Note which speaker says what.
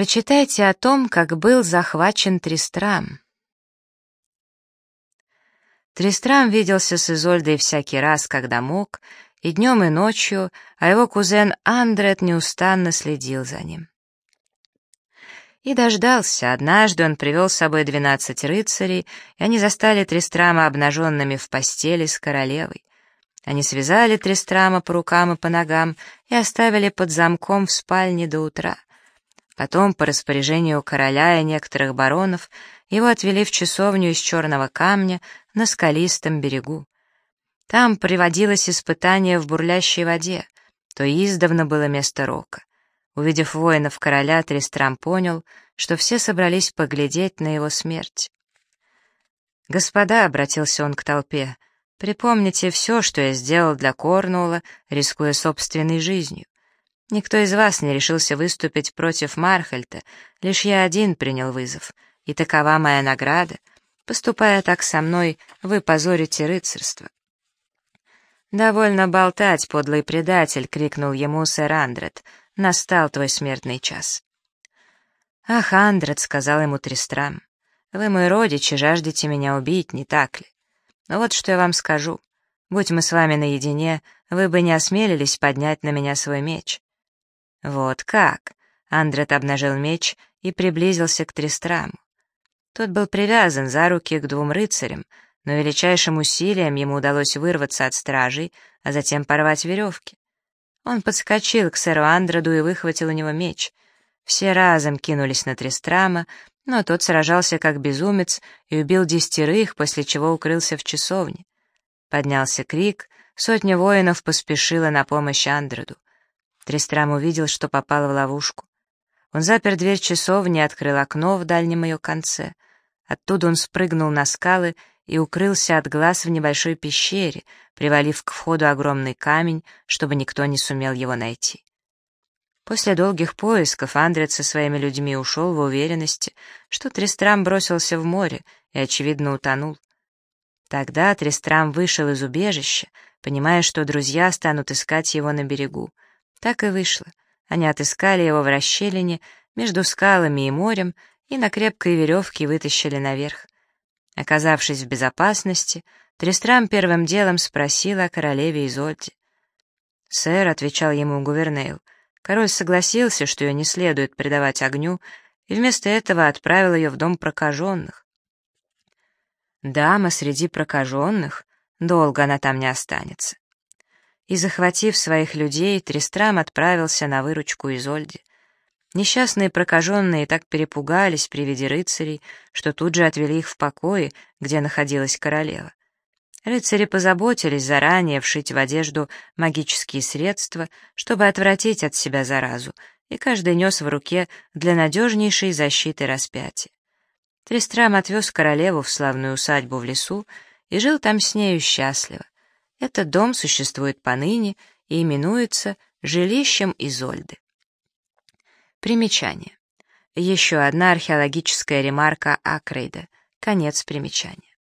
Speaker 1: Прочитайте о том, как был захвачен Тристрам. Тристрам виделся с Изольдой всякий раз, когда мог, и днем, и ночью, а его кузен Андрет неустанно следил за ним. И дождался. Однажды он привел с собой двенадцать рыцарей, и они застали Тристрама обнаженными в постели с королевой. Они связали Тристрама по рукам и по ногам и оставили под замком в спальне до утра. Потом, по распоряжению короля и некоторых баронов, его отвели в часовню из черного камня на скалистом берегу. Там приводилось испытание в бурлящей воде, то издавна было место рока. Увидев воинов короля, Тристрам понял, что все собрались поглядеть на его смерть. «Господа», — обратился он к толпе, — «припомните все, что я сделал для Корнуола, рискуя собственной жизнью. Никто из вас не решился выступить против Мархальта, лишь я один принял вызов, и такова моя награда. Поступая так со мной, вы позорите рыцарство». «Довольно болтать, подлый предатель!» — крикнул ему сэр Андрет. «Настал твой смертный час». «Ах, Андрет!» — сказал ему Тристрам. «Вы мой родич и жаждете меня убить, не так ли? Но вот что я вам скажу. Будь мы с вами наедине, вы бы не осмелились поднять на меня свой меч. «Вот как?» — Андрет обнажил меч и приблизился к Тристраму. Тот был привязан за руки к двум рыцарям, но величайшим усилием ему удалось вырваться от стражей, а затем порвать веревки. Он подскочил к сэру Андреду и выхватил у него меч. Все разом кинулись на Тристрама, но тот сражался как безумец и убил десятерых, после чего укрылся в часовне. Поднялся крик, сотня воинов поспешила на помощь Андреду. Трестрам увидел, что попал в ловушку. Он запер дверь часовни открыл окно в дальнем ее конце. Оттуда он спрыгнул на скалы и укрылся от глаз в небольшой пещере, привалив к входу огромный камень, чтобы никто не сумел его найти. После долгих поисков Андрет со своими людьми ушел в уверенности, что Трестрам бросился в море и, очевидно, утонул. Тогда Трестрам вышел из убежища, понимая, что друзья станут искать его на берегу. Так и вышло. Они отыскали его в расщелине между скалами и морем и на крепкой веревке вытащили наверх. Оказавшись в безопасности, Трестрам первым делом спросил о королеве Изольде. «Сэр», — отвечал ему Гувернейл, — король согласился, что ее не следует предавать огню, и вместо этого отправил ее в дом прокаженных. Дама среди прокаженных, долго она там не останется и, захватив своих людей, Трестрам отправился на выручку Изольде. Несчастные прокаженные так перепугались при виде рыцарей, что тут же отвели их в покои, где находилась королева. Рыцари позаботились заранее вшить в одежду магические средства, чтобы отвратить от себя заразу, и каждый нес в руке для надежнейшей защиты распятия. Трестрам отвез королеву в славную усадьбу в лесу и жил там с нею счастливо. Этот дом существует поныне и именуется жилищем Изольды. Примечание. Еще одна археологическая ремарка Акрейда. Конец примечания.